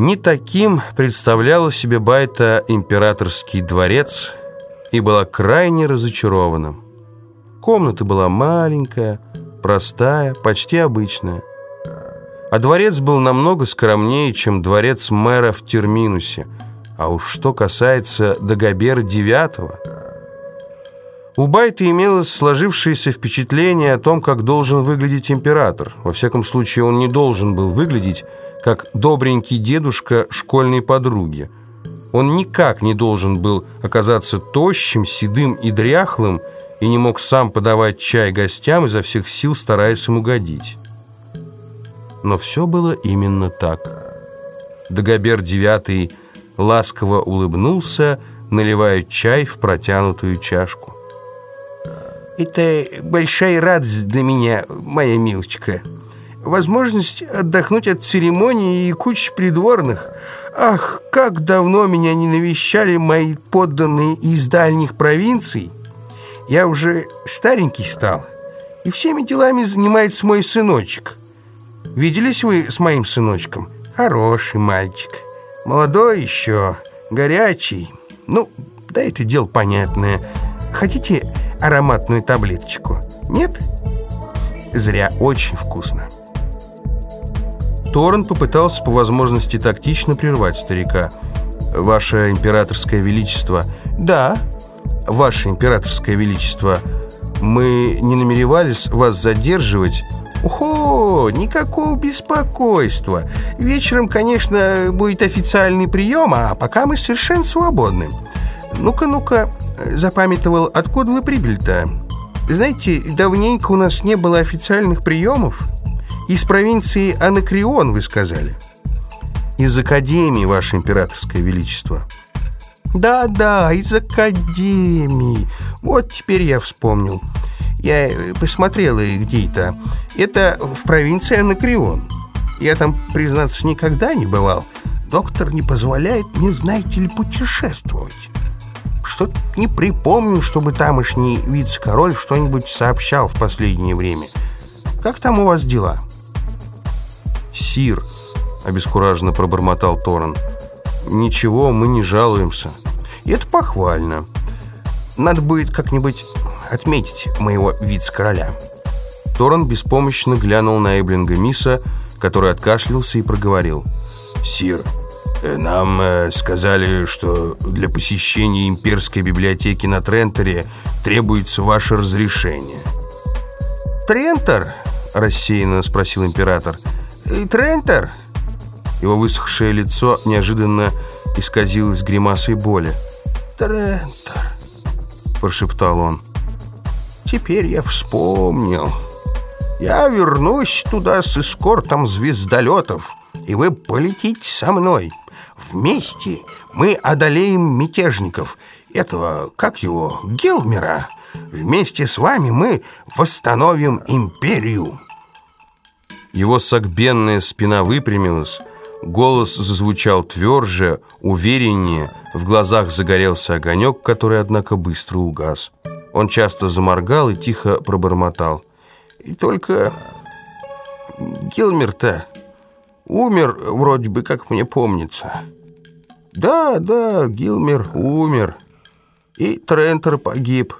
Не таким представляла себе Байта императорский дворец и была крайне разочарована. Комната была маленькая, простая, почти обычная. А дворец был намного скромнее, чем дворец мэра в Терминусе. А уж что касается Дагобера IX, у Байта имелось сложившееся впечатление о том, как должен выглядеть император. Во всяком случае, он не должен был выглядеть как добренький дедушка школьной подруги. Он никак не должен был оказаться тощим, седым и дряхлым и не мог сам подавать чай гостям, изо всех сил стараясь им угодить. Но все было именно так. Дагобер девятый ласково улыбнулся, наливая чай в протянутую чашку. «Это большая радость для меня, моя милочка. Возможность отдохнуть от церемонии и кучи придворных. Ах, как давно меня не навещали мои подданные из дальних провинций. Я уже старенький стал, и всеми делами занимается мой сыночек. Виделись вы с моим сыночком? Хороший мальчик. Молодой еще, горячий. Ну, да это дело понятное. Хотите ароматную таблеточку? Нет? Зря, очень вкусно. Торрен попытался по возможности тактично прервать старика. «Ваше императорское величество...» «Да, ваше императорское величество, мы не намеревались вас задерживать...» «Ого, никакого беспокойства. Вечером, конечно, будет официальный прием, а пока мы совершенно свободны. Ну-ка, ну-ка, запамятовал, откуда вы прибыли-то? Знаете, давненько у нас не было официальных приемов. Из провинции Анакрион, вы сказали. Из Академии, Ваше Императорское Величество. Да-да, из Академии. Вот теперь я вспомнил. Я посмотрела, где это. Это в провинции Анакрион. Я там, признаться, никогда не бывал. Доктор не позволяет мне, знаете ли, путешествовать что не припомню, чтобы тамошний вице-король что-нибудь сообщал в последнее время. Как там у вас дела?» «Сир», — обескураженно пробормотал Торрен, — «ничего, мы не жалуемся». И «Это похвально. Надо будет как-нибудь отметить моего вице-короля». Торрен беспомощно глянул на Эблинга Миса, который откашлялся и проговорил. «Сир, нам э, сказали, что для посещения имперской библиотеки на Тренторе требуется ваше разрешение. «Трентор?» – рассеянно спросил император. «Трентор?» Его высохшее лицо неожиданно исказилось гримасой боли. «Трентор», – прошептал он. «Теперь я вспомнил. Я вернусь туда с эскортом звездолетов, и вы полетите со мной». Вместе мы одолеем мятежников. Этого, как его, Гилмера. Вместе с вами мы восстановим империю. Его согбенная спина выпрямилась, голос зазвучал тверже, увереннее, в глазах загорелся огонек, который, однако, быстро угас. Он часто заморгал и тихо пробормотал. «И только Гилмер-то умер, вроде бы, как мне помнится». Да, да, Гилмер умер. И Трентер погиб.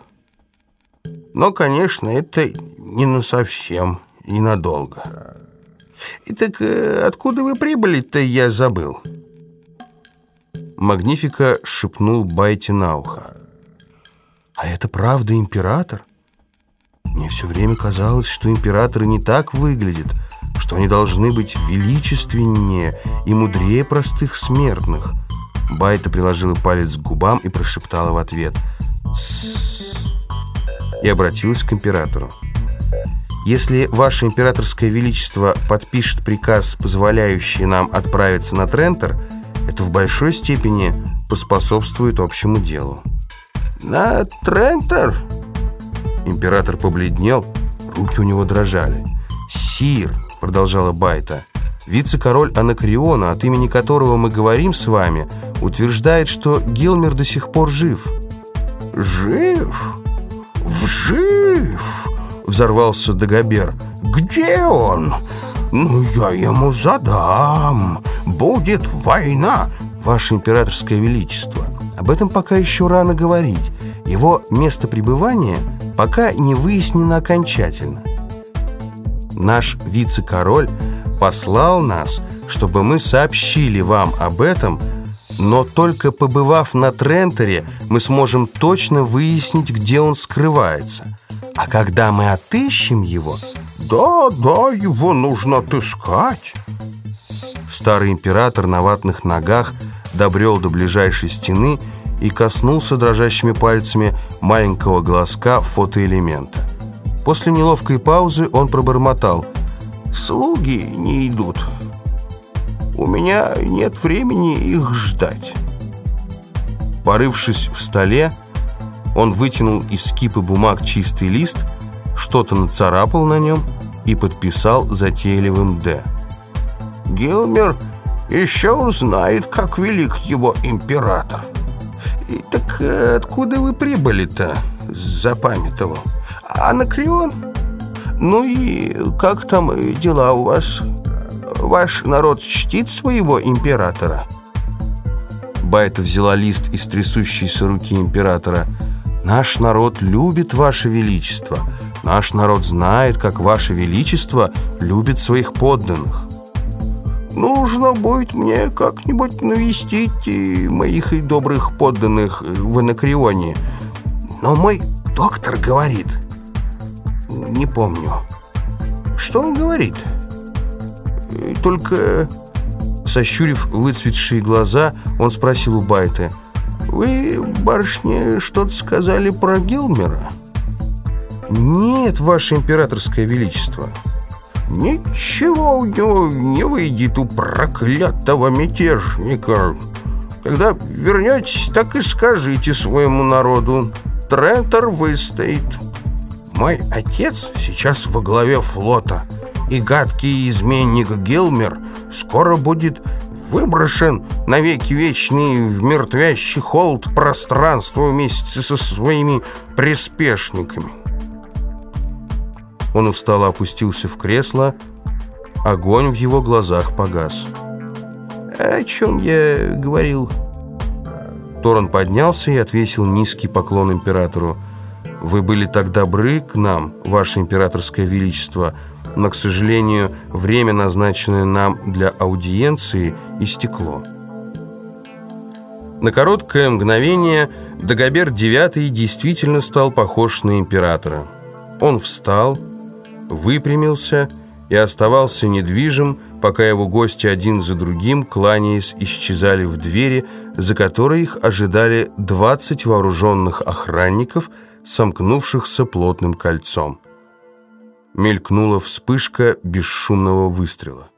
Но, конечно, это не на совсем, ненадолго. И так э, откуда вы прибыли-то, я забыл. Магнифика шепнул Байте на ухо. А это правда император? Мне все время казалось, что императоры не так выглядят, что они должны быть величественнее и мудрее простых смертных – Байта приложила палец к губам и прошептала в ответ «Тссс» и обратилась к императору. «Если ваше императорское величество подпишет приказ, позволяющий нам отправиться на Трентер, это в большой степени поспособствует общему делу». «На Трентер?» Император побледнел, руки у него дрожали. «Сир», — продолжала Байта, — «вице-король Анакриона, от имени которого мы говорим с вами, — утверждает, что Гилмер до сих пор жив. «Жив? Жив?» — взорвался Дагобер. «Где он? Ну, я ему задам. будет война. Ваше императорское величество, об этом пока еще рано говорить. Его место пребывания пока не выяснено окончательно. Наш вице-король послал нас, чтобы мы сообщили вам об этом, но только побывав на Трентере, мы сможем точно выяснить, где он скрывается. А когда мы отыщем его... Да, да, его нужно отыскать. Старый император на ватных ногах добрел до ближайшей стены и коснулся дрожащими пальцами маленького глазка фотоэлемента. После неловкой паузы он пробормотал. «Слуги не идут. У меня нет времени их ждать». Порывшись в столе, он вытянул из скипы бумаг чистый лист, что-то нацарапал на нем и подписал затейливым «Д». «Гилмер еще узнает, как велик его император». И «Так откуда вы прибыли-то?» – запамятовал. «Анакреон? Ну и как там дела у вас? Ваш народ чтит своего императора?» Байта взяла лист из трясущейся руки императора – Наш народ любит Ваше Величество. Наш народ знает, как Ваше Величество любит своих подданных. Нужно будет мне как-нибудь навестить моих добрых подданных в Анакреоне. Но мой доктор говорит... Не помню. Что он говорит? Только... Сощурив выцветшие глаза, он спросил у Байты – вы, барышня, что-то сказали про Гилмера? Нет, ваше императорское величество. Ничего у него не выйдет у проклятого мятежника. Когда вернетесь, так и скажите своему народу. Трентер выстоит. Мой отец сейчас во главе флота, и гадкий изменник Гилмер скоро будет выброшен навеки вечный в мертвящий холод пространства вместе со своими приспешниками. Он устало опустился в кресло, огонь в его глазах погас. «О чем я говорил?» Торон поднялся и отвесил низкий поклон императору. «Вы были так добры к нам, ваше императорское величество», но, к сожалению, время, назначенное нам для аудиенции, истекло. На короткое мгновение Дагобер IX действительно стал похож на императора. Он встал, выпрямился и оставался недвижим, пока его гости один за другим, кланяясь, исчезали в двери, за которой их ожидали 20 вооруженных охранников, сомкнувшихся плотным кольцом. Мелькнула вспышка бесшумного выстрела.